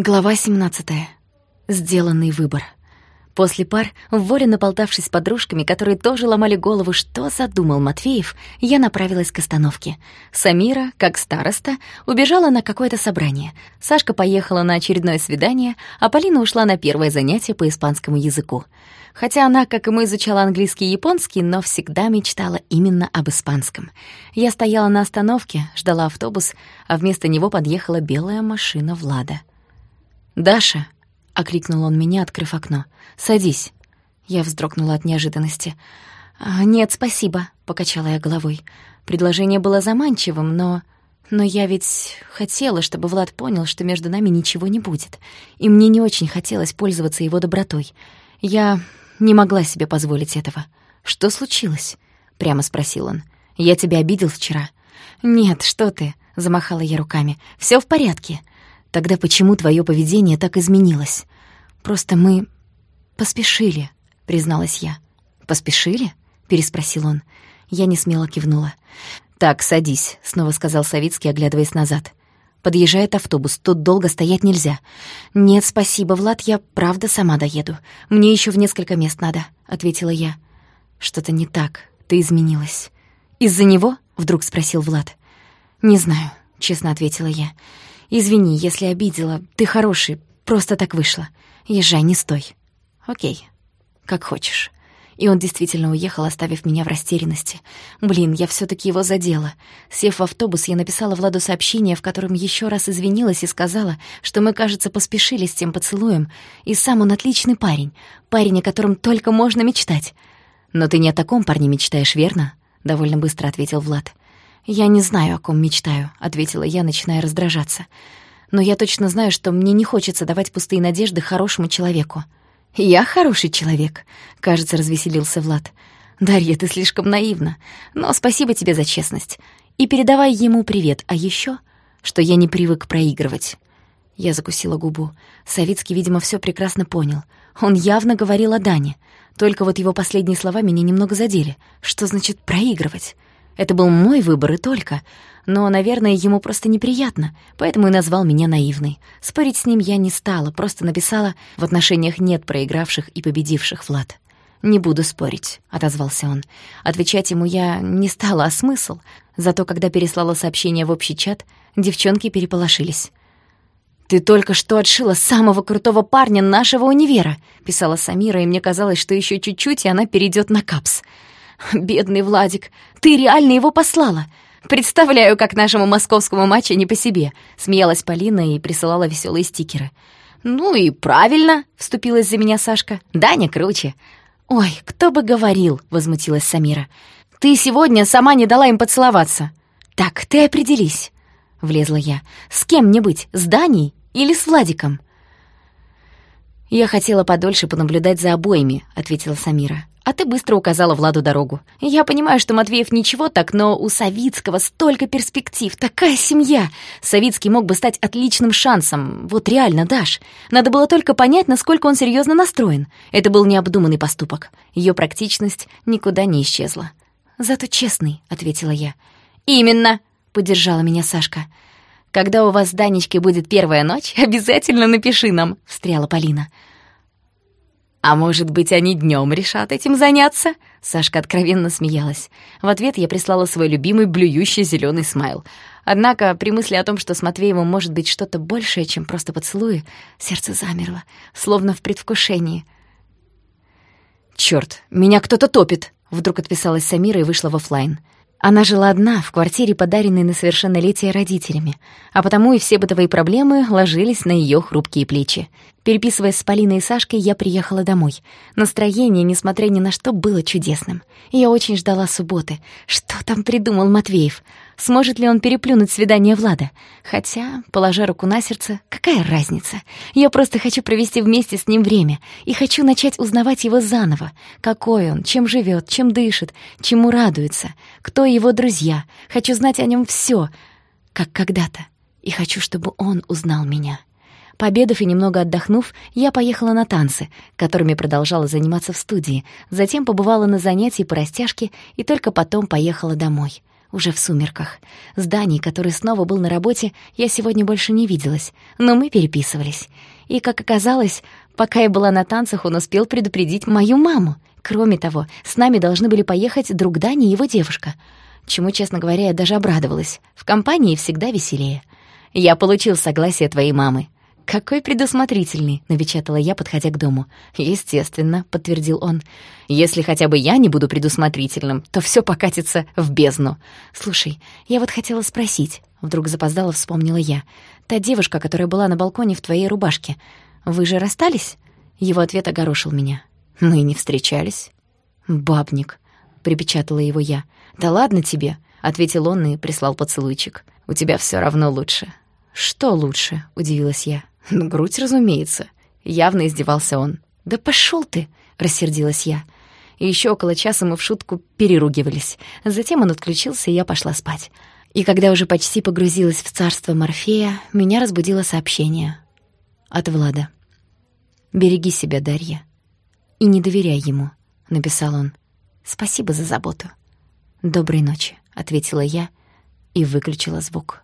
Глава 17. Сделанный выбор. После пар, в воле наполтавшись подружками, которые тоже ломали голову, что задумал Матвеев, я направилась к остановке. Самира, как староста, убежала на какое-то собрание. Сашка поехала на очередное свидание, а Полина ушла на первое занятие по испанскому языку. Хотя она, как и мы, изучала английский и японский, но всегда мечтала именно об испанском. Я стояла на остановке, ждала автобус, а вместо него подъехала белая машина Влада. «Даша!» — окликнул он меня, открыв окно. «Садись!» Я вздрогнула от неожиданности. «А, «Нет, спасибо», — покачала я головой. Предложение было заманчивым, но... Но я ведь хотела, чтобы Влад понял, что между нами ничего не будет. И мне не очень хотелось пользоваться его добротой. Я не могла себе позволить этого. «Что случилось?» — прямо спросил он. «Я тебя обидел вчера?» «Нет, что ты», — замахала я руками. «Всё в порядке». Тогда почему твое поведение так изменилось? Просто мы поспешили, призналась я. Поспешили? переспросил он. Я не смело кивнула. Так, садись, снова сказал Савицкий, оглядываясь назад. Подъезжает автобус, тут долго стоять нельзя. Нет, спасибо, Влад, я правда сама доеду. Мне еще в несколько мест надо, ответила я. Что-то не так. Ты изменилась. Из-за него? вдруг спросил Влад. Не знаю, честно ответила я. Извини, если обидела. Ты хороший, просто так вышло. Езжай, не стой. Окей, как хочешь. И он действительно уехал, оставив меня в растерянности. Блин, я все таки его задела. Сев в автобус, я написала Владу сообщение, в котором еще раз извинилась и сказала, что мы, кажется, поспешили с тем поцелуем, и сам он отличный парень, парень, о котором только можно мечтать. «Но ты не о таком парне мечтаешь, верно?» — довольно быстро ответил Влад. «Я не знаю, о ком мечтаю», — ответила я, начиная раздражаться. «Но я точно знаю, что мне не хочется давать пустые надежды хорошему человеку». «Я хороший человек», — кажется, развеселился Влад. «Дарья, ты слишком наивна. Но спасибо тебе за честность. И передавай ему привет. А еще, что я не привык проигрывать». Я закусила губу. Савицкий, видимо, все прекрасно понял. Он явно говорил о Дане. Только вот его последние слова меня немного задели. Что значит «проигрывать»? Это был мой выбор и только. Но, наверное, ему просто неприятно, поэтому и назвал меня наивной. Спорить с ним я не стала, просто написала «В отношениях нет проигравших и победивших, Влад». «Не буду спорить», — отозвался он. Отвечать ему я не стала, а смысл? Зато когда переслала сообщение в общий чат, девчонки переполошились. «Ты только что отшила самого крутого парня нашего универа», — писала Самира, и мне казалось, что еще чуть-чуть, и она перейдет на капс. «Бедный Владик, ты реально его послала!» «Представляю, как нашему московскому матчу не по себе», — смеялась Полина и присылала веселые стикеры. «Ну и правильно», — вступилась за меня Сашка. «Даня круче». «Ой, кто бы говорил», — возмутилась Самира. «Ты сегодня сама не дала им поцеловаться». «Так, ты определись», — влезла я. «С кем мне быть, с Даней или с Владиком?» «Я хотела подольше понаблюдать за обоими», — ответила Самира а ты быстро указала Владу дорогу. Я понимаю, что Матвеев ничего так, но у Савицкого столько перспектив, такая семья. Савицкий мог бы стать отличным шансом. Вот реально, Даш. Надо было только понять, насколько он серьезно настроен. Это был необдуманный поступок. Ее практичность никуда не исчезла. «Зато честный», — ответила я. «Именно», — поддержала меня Сашка. «Когда у вас с Данечкой будет первая ночь, обязательно напиши нам», — встряла Полина. «А может быть, они днем решат этим заняться?» Сашка откровенно смеялась. В ответ я прислала свой любимый блюющий зеленый смайл. Однако при мысли о том, что с Матвеевым может быть что-то большее, чем просто поцелуи, сердце замерло, словно в предвкушении. «Чёрт, меня кто-то топит!» Вдруг отписалась Самира и вышла в офлайн. Она жила одна, в квартире, подаренной на совершеннолетие родителями, а потому и все бытовые проблемы ложились на ее хрупкие плечи. Переписываясь с Полиной и Сашкой, я приехала домой. Настроение, несмотря ни на что, было чудесным. я очень ждала субботы. Что там придумал Матвеев? Сможет ли он переплюнуть свидание Влада? Хотя, положа руку на сердце, какая разница? Я просто хочу провести вместе с ним время и хочу начать узнавать его заново. Какой он, чем живет, чем дышит, чему радуется, кто его друзья. Хочу знать о нем все, как когда-то. И хочу, чтобы он узнал меня. Пообедав и немного отдохнув, я поехала на танцы, которыми продолжала заниматься в студии, затем побывала на занятии по растяжке и только потом поехала домой. Уже в сумерках. С Даней, который снова был на работе, я сегодня больше не виделась, но мы переписывались. И, как оказалось, пока я была на танцах, он успел предупредить мою маму. Кроме того, с нами должны были поехать друг Дани и его девушка. Чему, честно говоря, я даже обрадовалась. В компании всегда веселее. «Я получил согласие твоей мамы», «Какой предусмотрительный», — напечатала я, подходя к дому. «Естественно», — подтвердил он. «Если хотя бы я не буду предусмотрительным, то все покатится в бездну». «Слушай, я вот хотела спросить», — вдруг запоздала вспомнила я. «Та девушка, которая была на балконе в твоей рубашке, вы же расстались?» Его ответ огорошил меня. «Мы не встречались». «Бабник», — припечатала его я. «Да ладно тебе», — ответил он и прислал поцелуйчик. «У тебя все равно лучше». «Что лучше?» — удивилась я. Ну, грудь, разумеется. Явно издевался он. «Да пошел ты!» — рассердилась я. И еще около часа мы в шутку переругивались. Затем он отключился, и я пошла спать. И когда уже почти погрузилась в царство Морфея, меня разбудило сообщение. От Влада. «Береги себя, Дарья. И не доверяй ему», — написал он. «Спасибо за заботу». «Доброй ночи», — ответила я и выключила звук.